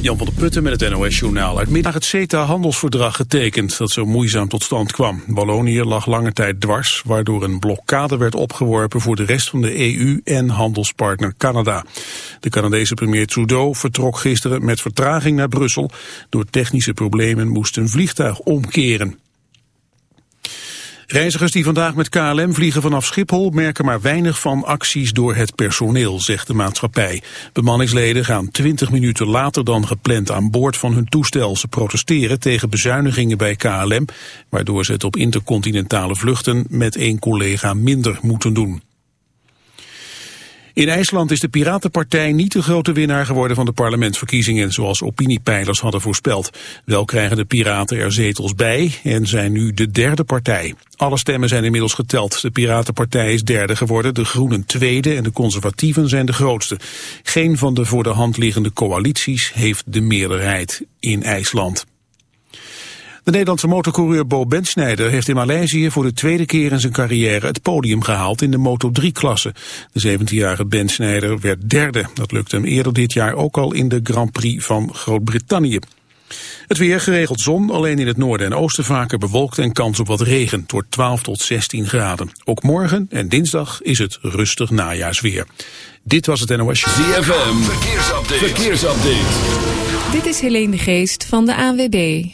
Jan van der Putten met het NOS-journaal. Uit middag het CETA-handelsverdrag getekend dat zo moeizaam tot stand kwam. Wallonië lag lange tijd dwars, waardoor een blokkade werd opgeworpen voor de rest van de EU en handelspartner Canada. De Canadese premier Trudeau vertrok gisteren met vertraging naar Brussel. Door technische problemen moest een vliegtuig omkeren. Reizigers die vandaag met KLM vliegen vanaf Schiphol merken maar weinig van acties door het personeel, zegt de maatschappij. Bemanningsleden gaan 20 minuten later dan gepland aan boord van hun toestel. Ze protesteren tegen bezuinigingen bij KLM, waardoor ze het op intercontinentale vluchten met één collega minder moeten doen. In IJsland is de Piratenpartij niet de grote winnaar geworden van de parlementsverkiezingen, zoals opiniepeilers hadden voorspeld. Wel krijgen de Piraten er zetels bij en zijn nu de derde partij. Alle stemmen zijn inmiddels geteld. De Piratenpartij is derde geworden, de Groenen tweede en de Conservatieven zijn de grootste. Geen van de voor de hand liggende coalities heeft de meerderheid in IJsland. De Nederlandse motorcoureur Bo Bensnijder heeft in Maleisië voor de tweede keer in zijn carrière het podium gehaald in de Moto3-klasse. De 17-jarige Bensnijder werd derde. Dat lukte hem eerder dit jaar ook al in de Grand Prix van Groot-Brittannië. Het weer geregeld zon, alleen in het noorden en oosten vaker bewolkt en kans op wat regen. Het wordt 12 tot 16 graden. Ook morgen en dinsdag is het rustig najaarsweer. Dit was het NOS. ZFM, verkeersupdate. verkeersupdate. Dit is Helene de Geest van de ANWB.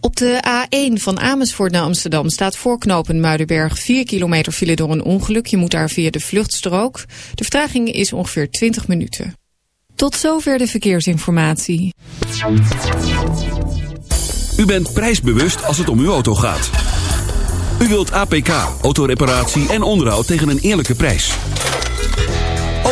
Op de A1 van Amersfoort naar Amsterdam staat voorknopen Muidenberg 4 kilometer file door een ongeluk. Je moet daar via de vluchtstrook. De vertraging is ongeveer 20 minuten. Tot zover de verkeersinformatie. U bent prijsbewust als het om uw auto gaat. U wilt APK, autoreparatie en onderhoud tegen een eerlijke prijs.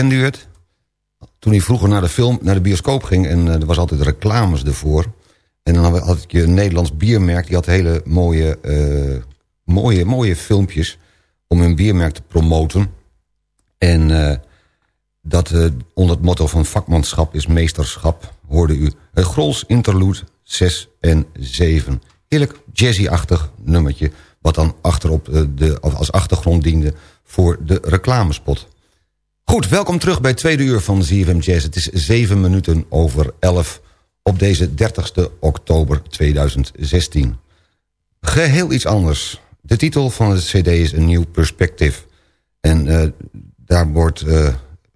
Herkende u het? Toen u vroeger naar de, film, naar de bioscoop ging... en er was altijd reclames ervoor... en dan had je een Nederlands biermerk... die had hele mooie, mooie, mooie filmpjes... om hun biermerk te promoten. En dat onder het motto van vakmanschap is meesterschap... hoorde u het Grols Interlude 6 en 7. Heerlijk jazzy-achtig nummertje... wat dan achterop de, als achtergrond diende voor de reclamespot. Goed, welkom terug bij het tweede uur van ZFM Jazz. Het is 7 minuten over 11 op deze 30 oktober 2016. Geheel iets anders. De titel van het cd is een nieuw perspective. En uh, daar wordt uh,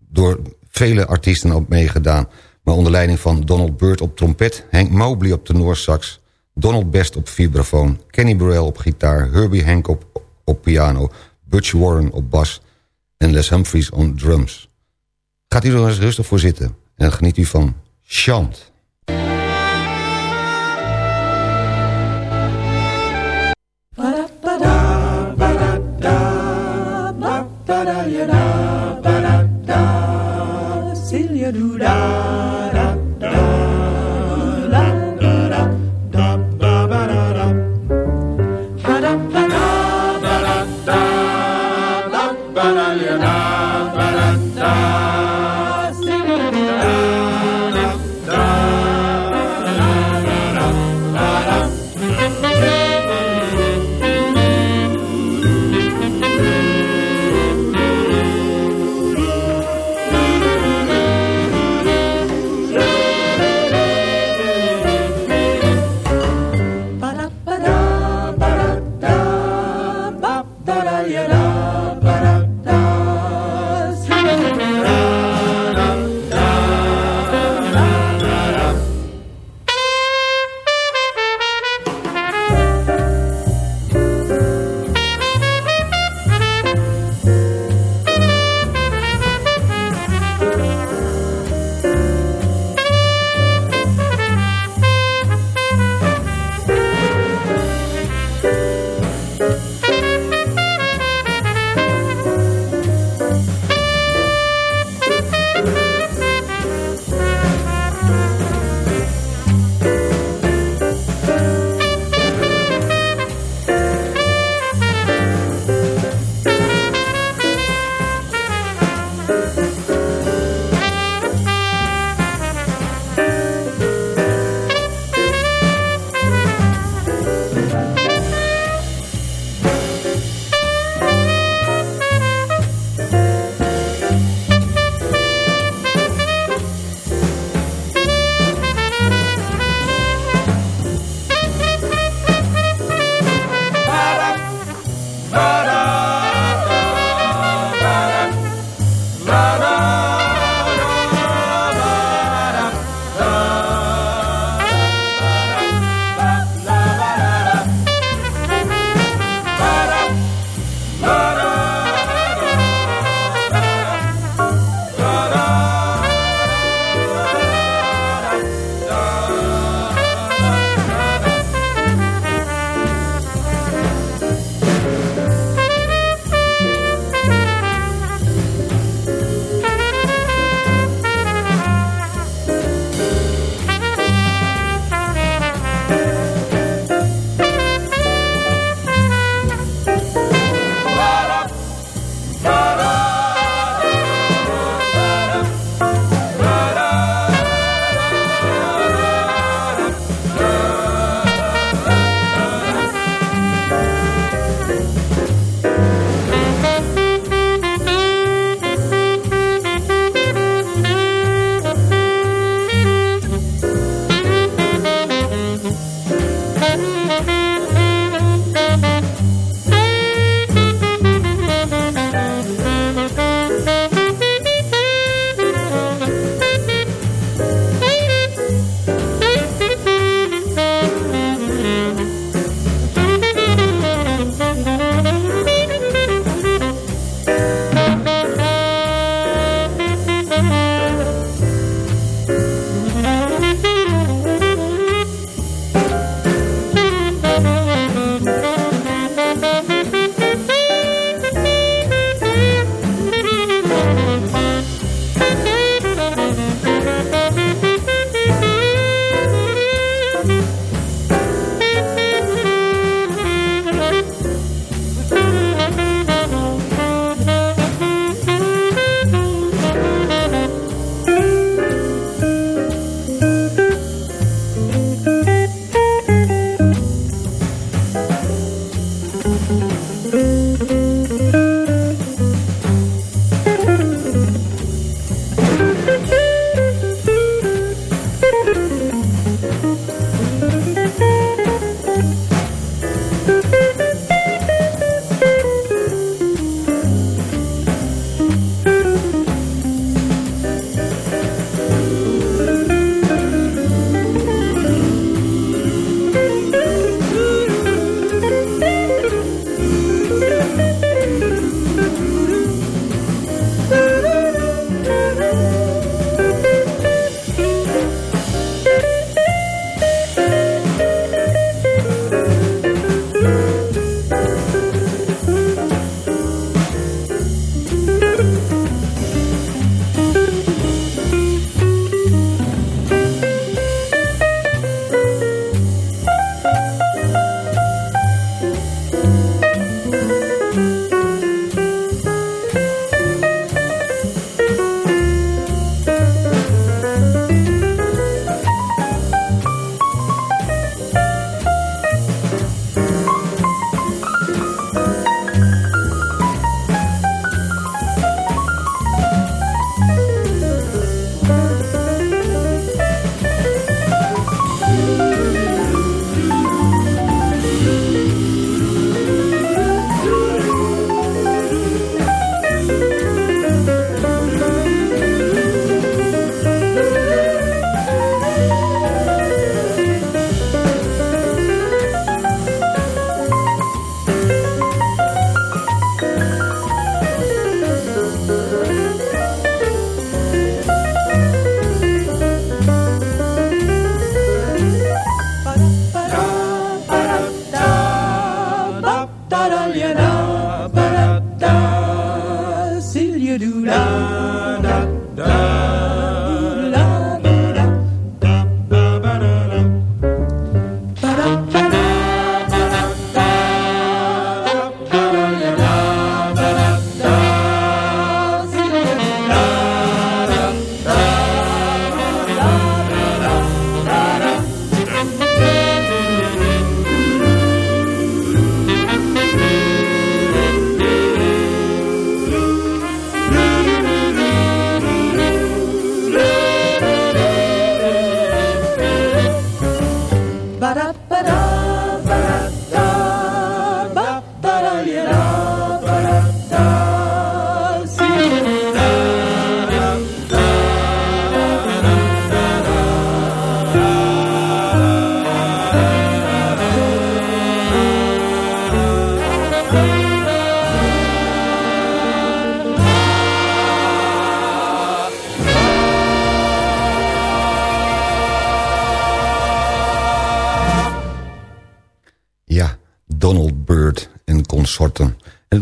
door vele artiesten op meegedaan... maar onder leiding van Donald Byrd op trompet... Hank Mobley op tenorsax... Donald Best op vibrafoon... Kenny Burrell op gitaar... Herbie Hancock op, op piano... Butch Warren op bas en Les Humphries on drums. Gaat u er eens rustig voor zitten en geniet u van Chant.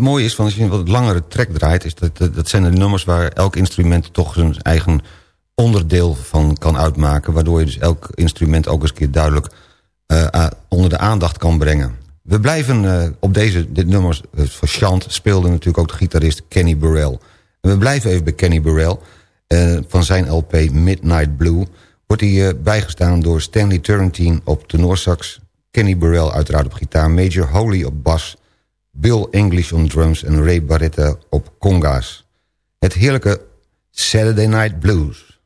Mooie is, van als je wat langere track draait... Is dat, dat zijn de nummers waar elk instrument toch zijn eigen onderdeel van kan uitmaken... waardoor je dus elk instrument ook eens een keer duidelijk uh, onder de aandacht kan brengen. We blijven uh, op deze dit nummers uh, van Chant speelde natuurlijk ook de gitarist Kenny Burrell. We blijven even bij Kenny Burrell. van zijn LP Midnight Blue wordt hij bijgestaan door Stanley Turrentine op tenorsax... Kenny Burrell uiteraard op gitaar, Major Holy op bas... Bill English on drums en Ray Barretta op conga's. Het heerlijke Saturday Night Blues.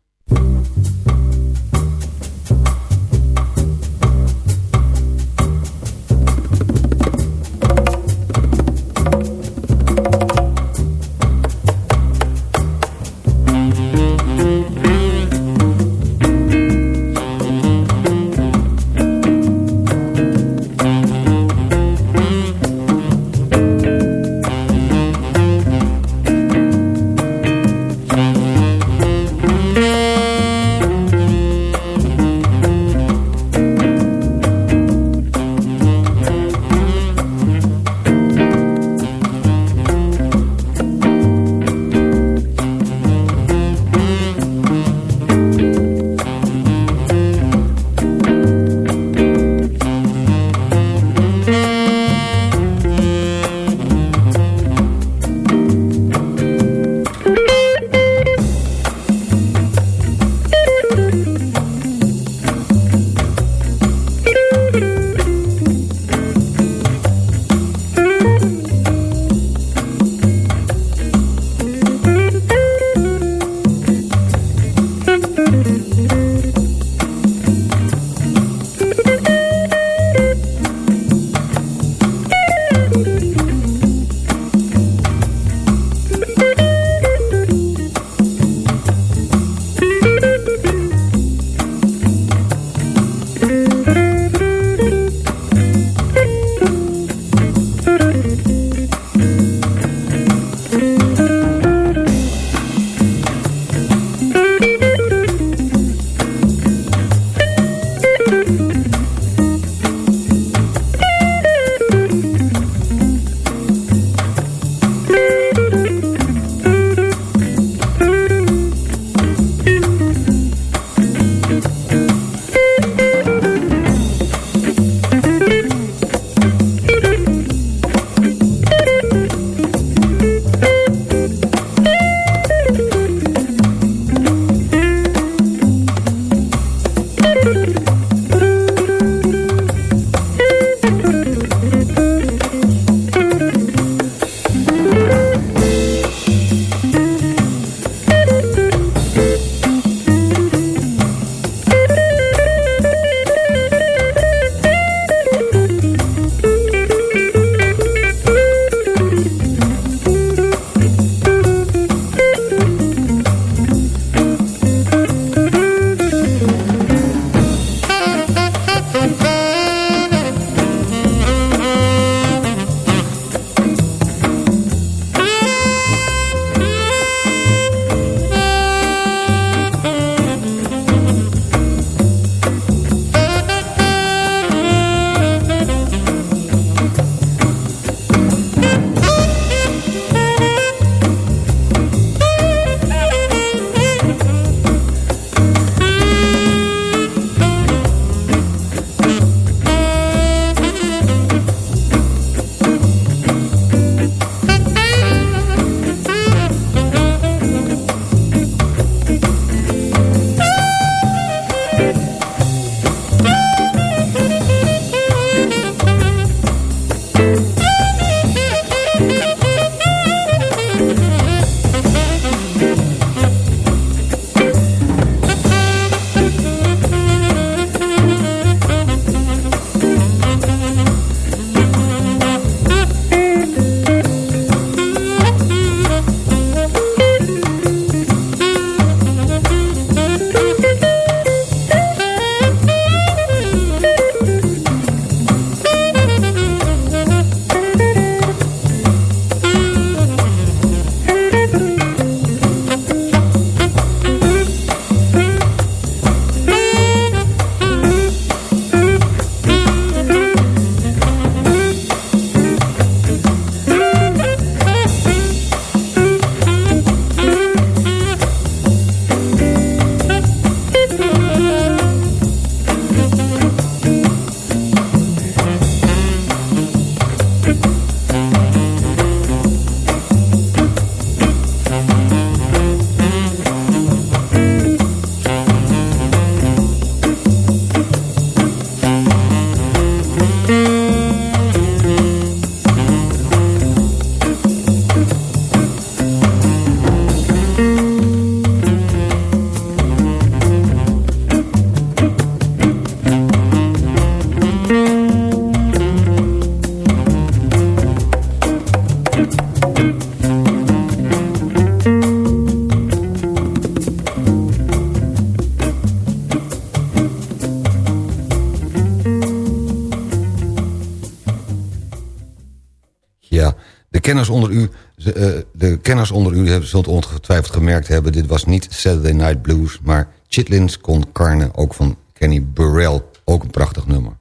Kenners onder u, eh, de kenners onder u zult ongetwijfeld gemerkt hebben... dit was niet Saturday Night Blues, maar Chitlins con Carne... ook van Kenny Burrell, ook een prachtig nummer.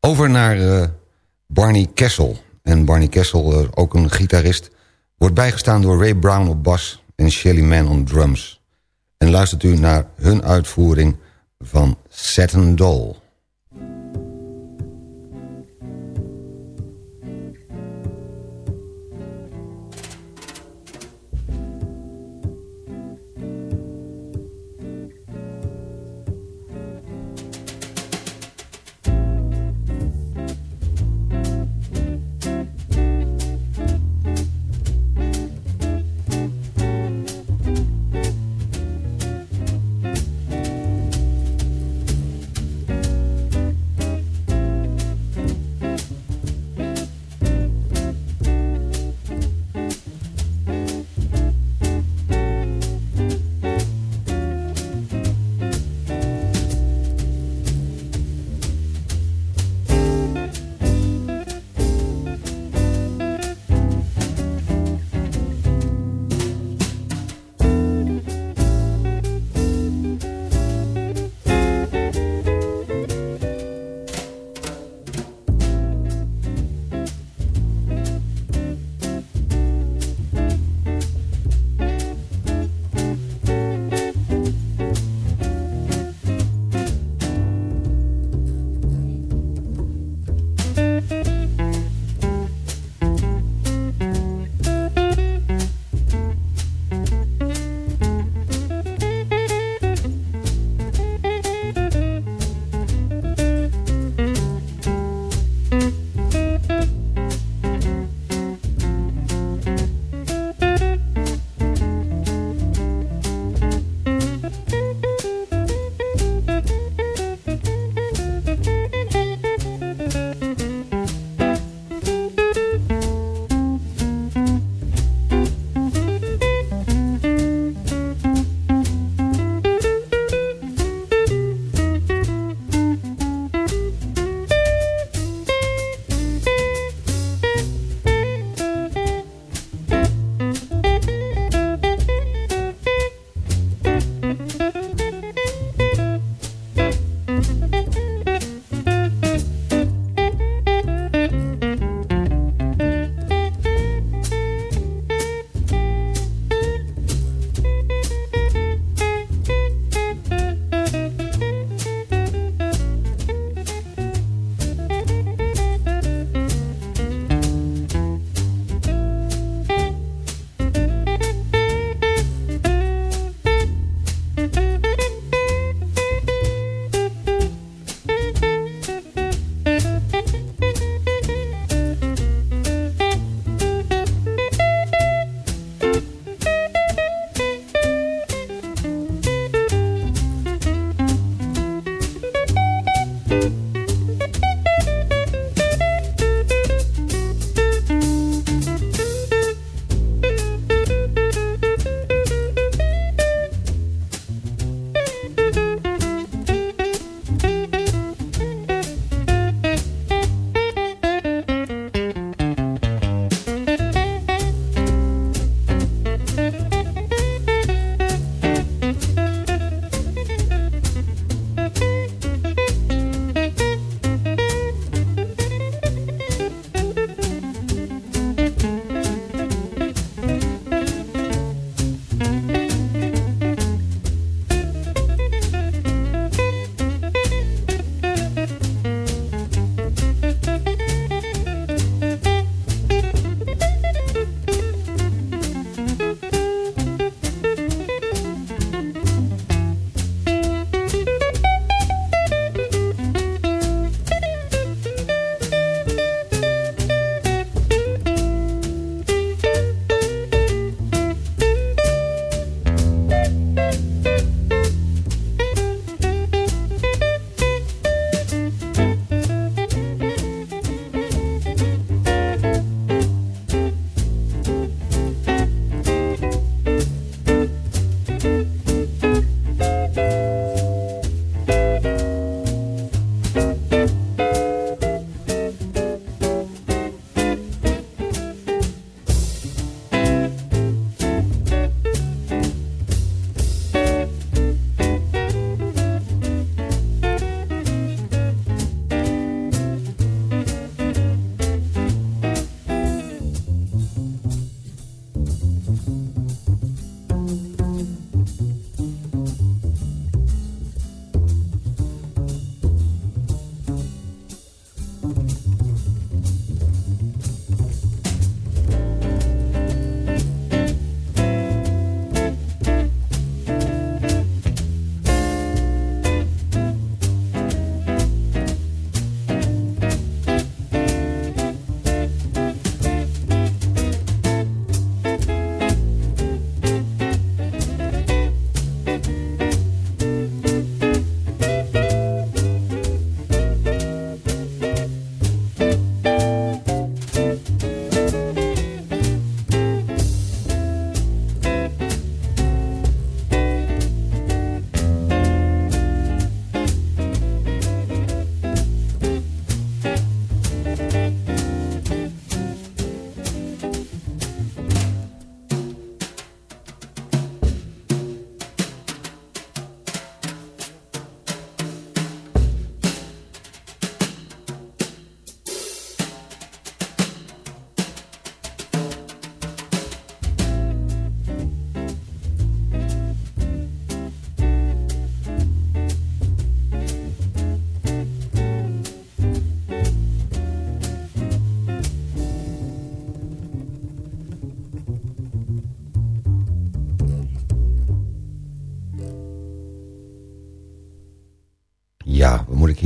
Over naar eh, Barney Kessel. En Barney Kessel, eh, ook een gitarist... wordt bijgestaan door Ray Brown op bas en Shelly Man on drums. En luistert u naar hun uitvoering van Satin Doll.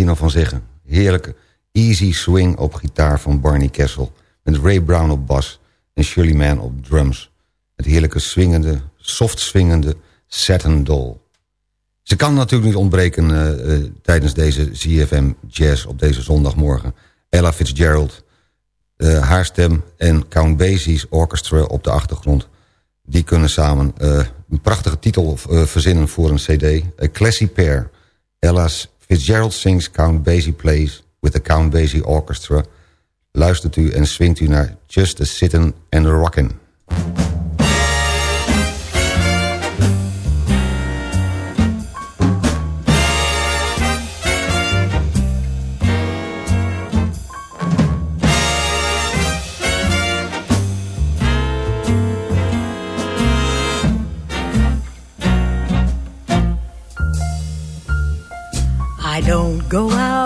Nou van zeggen? Heerlijke easy swing op gitaar van Barney Kessel... met Ray Brown op bas en Shirley Man op drums. Het heerlijke swingende, soft swingende Satin Doll. Ze kan natuurlijk niet ontbreken uh, uh, tijdens deze ZFM Jazz op deze zondagmorgen. Ella Fitzgerald, uh, haar stem en Count Basie's orchestra op de achtergrond. Die kunnen samen een prachtige titel verzinnen voor een cd. A Classy Pair. Ella Fitzgerald sings Count Basie plays with the Count Basie Orchestra. Luistert u en swingt u naar Just a Sittin' and a Rockin'.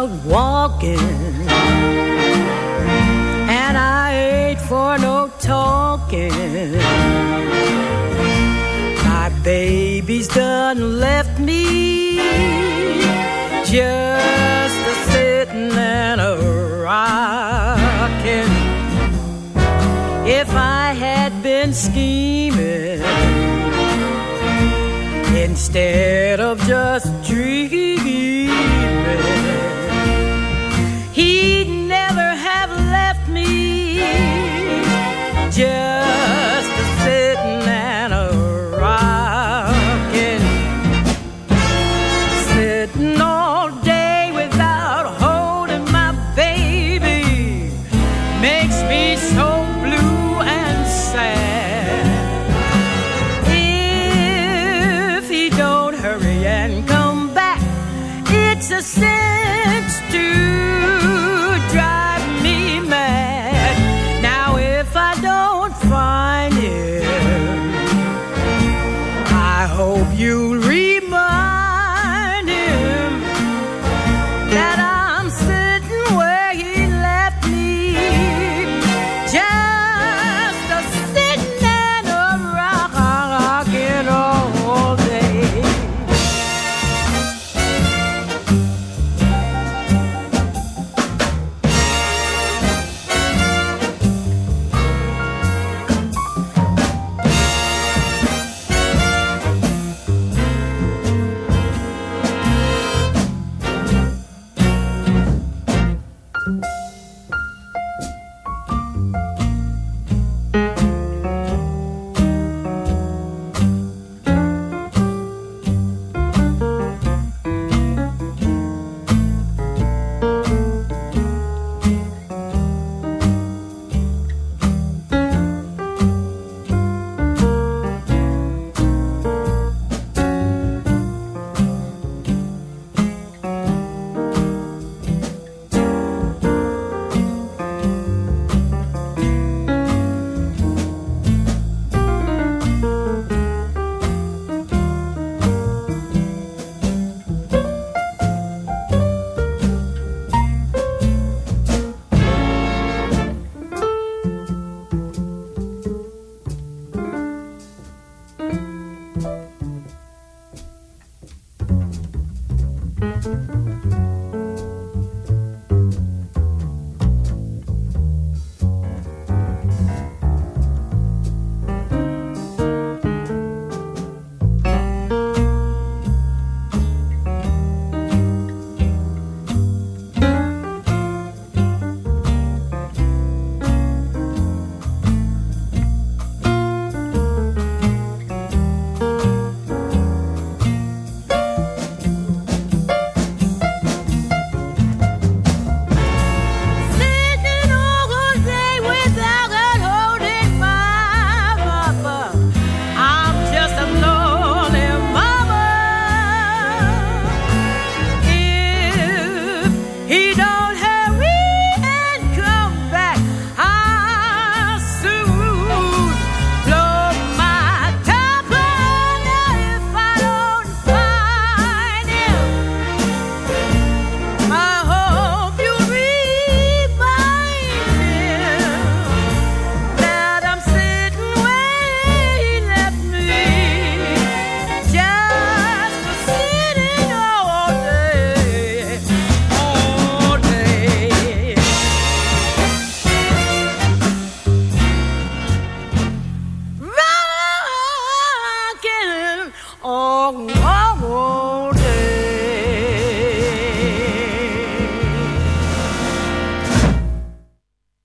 Out walking, and I ain't for no talking. My baby's done left me just a sitting and a rocking. If I had been scheming instead of just dreaming,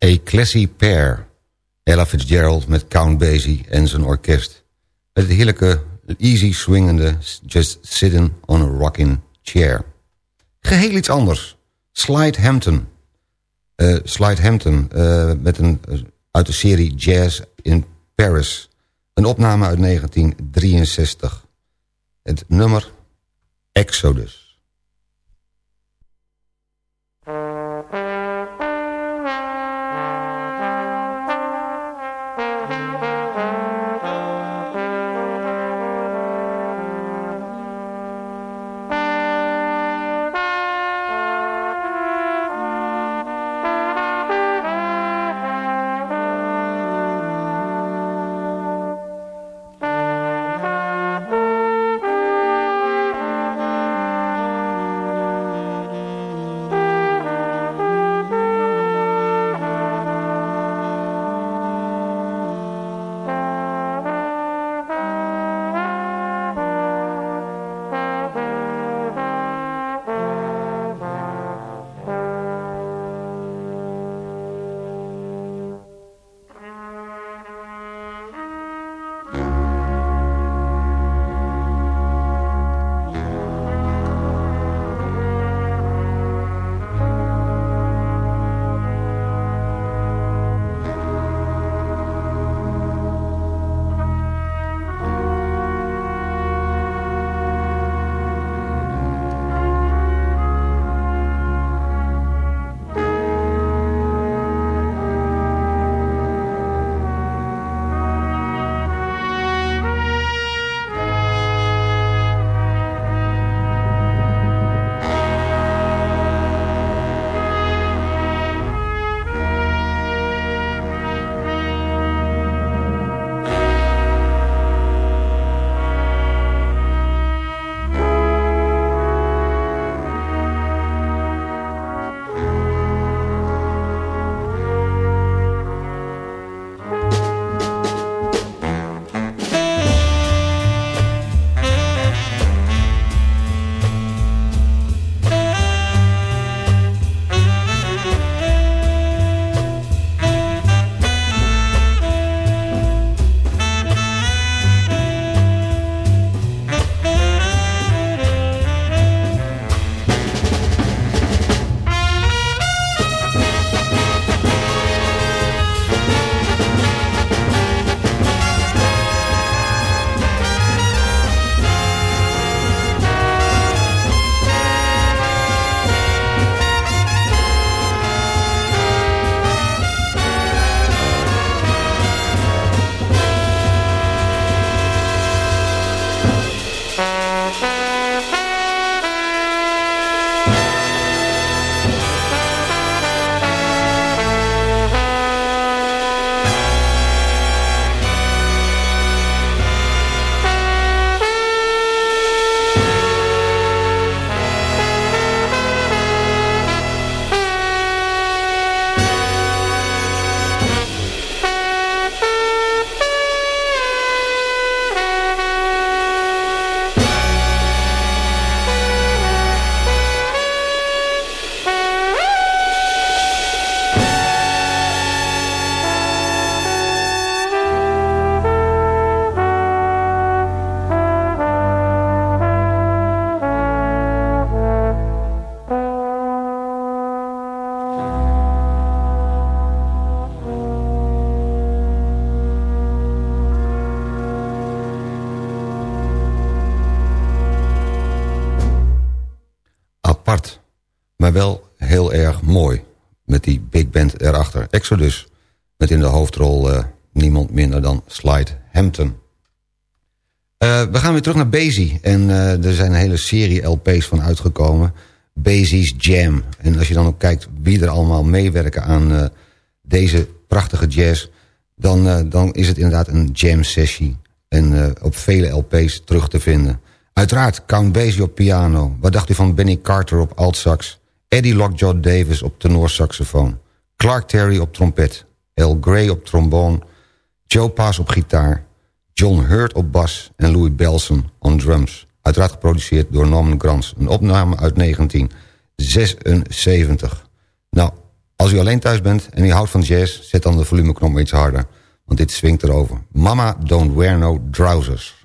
A Classy Pair. Ella Fitzgerald met Count Basie en zijn orkest. Met het heerlijke, easy swingende Just Sitting on a Rocking Chair. Geheel iets anders. Slide Hampton. Uh, Slide Hampton uh, met een, uh, uit de serie Jazz in Paris. Een opname uit 1963. Het nummer Exodus. Wel heel erg mooi. Met die big band erachter. Exodus, met in de hoofdrol uh, niemand minder dan Slide Hampton. Uh, we gaan weer terug naar Basie. En uh, er zijn een hele serie LP's van uitgekomen. Basie's Jam. En als je dan ook kijkt wie er allemaal meewerken aan deze prachtige jazz... Dan, dan is het inderdaad een jam sessie. En op vele LP's terug te vinden. Uiteraard Count Basie op piano. Wat dacht u van Benny Carter op altsax? Eddie Lockjaw Davis op tenorsaxofoon. Clark Terry op trompet. Al Gray op trombone. Joe Pass op gitaar. John Hurt op bas. En Louis Belson on drums. Uiteraard geproduceerd door Norman Granz. Een opname uit 1976. Nou, Als u alleen thuis bent en u houdt van jazz... zet dan de volumeknop iets harder. Want dit swingt erover. Mama don't wear no trousers.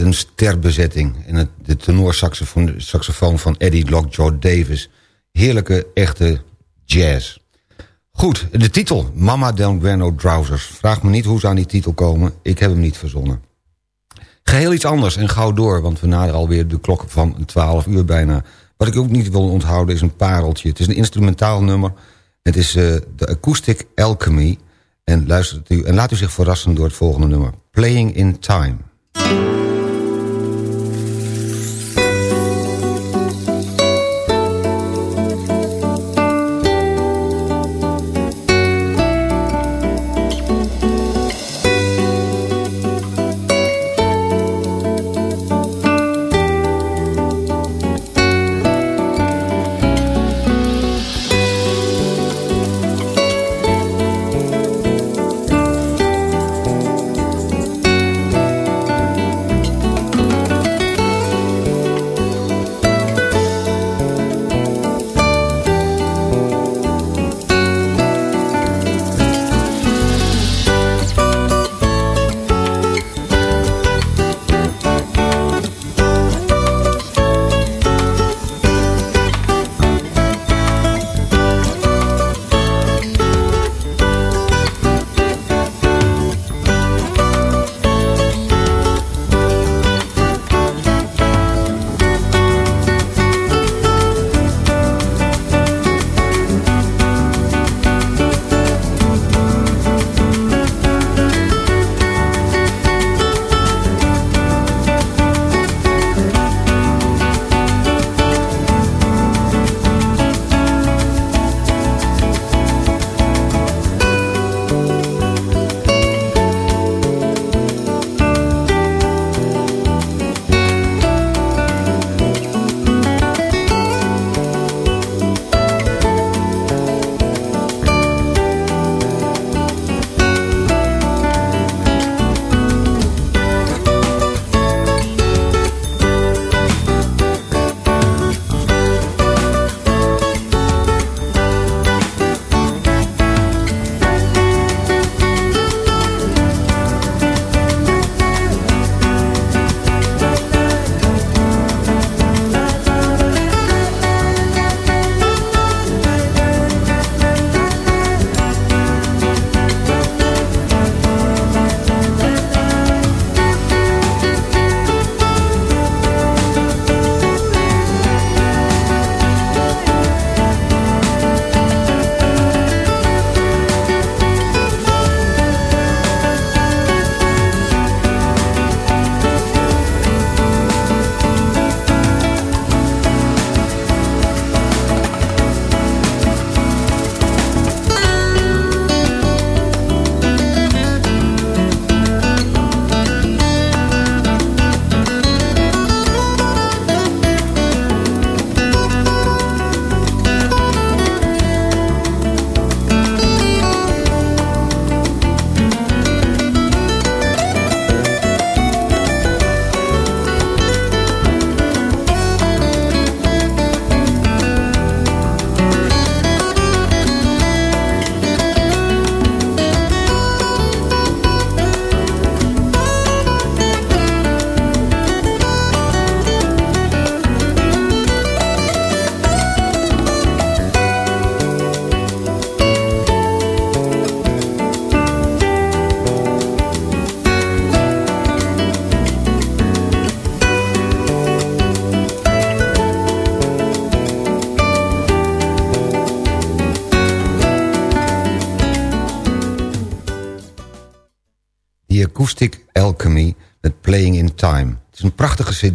Een sterbezetting. En het, de tenorsaxofoon saxofoon van Eddie Lockjaw Davis. Heerlijke, echte jazz. Goed, de titel. Mama Don't Wear No Trousers. Vraag me niet hoe ze aan die titel komen. Ik heb hem niet verzonnen. Geheel iets anders en gauw door, want we naderen alweer de klok van 12 uur bijna. Wat ik ook niet wil onthouden is een pareltje. Het is een instrumentaal nummer. Het is uh, de Acoustic Alchemy. En, luistert u, en laat u zich verrassen door het volgende nummer. Playing in Time.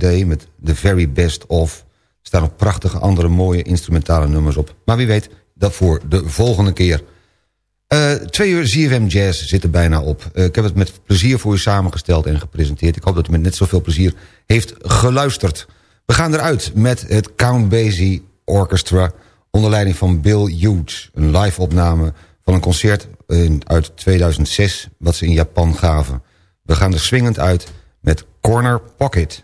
Met The Very Best Of. Er staan nog prachtige andere mooie instrumentale nummers op. Maar wie weet, dat voor de volgende keer. Uh, twee uur ZFM Jazz zit er bijna op. Uh, ik heb het met plezier voor u samengesteld en gepresenteerd. Ik hoop dat u met net zoveel plezier heeft geluisterd. We gaan eruit met het Count Basie Orchestra... onder leiding van Bill Hughes. Een live opname van een concert in, uit 2006... wat ze in Japan gaven. We gaan er swingend uit met Corner Pocket.